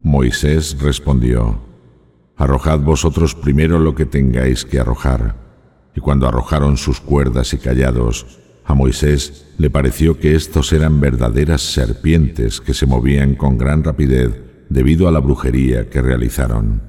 Moisés respondió, Arrojad vosotros primero lo que tengáis que arrojar. Y cuando arrojaron sus cuerdas y callados, a Moisés le pareció que estos eran verdaderas serpientes que se movían con gran rapidez debido a la brujería que realizaron.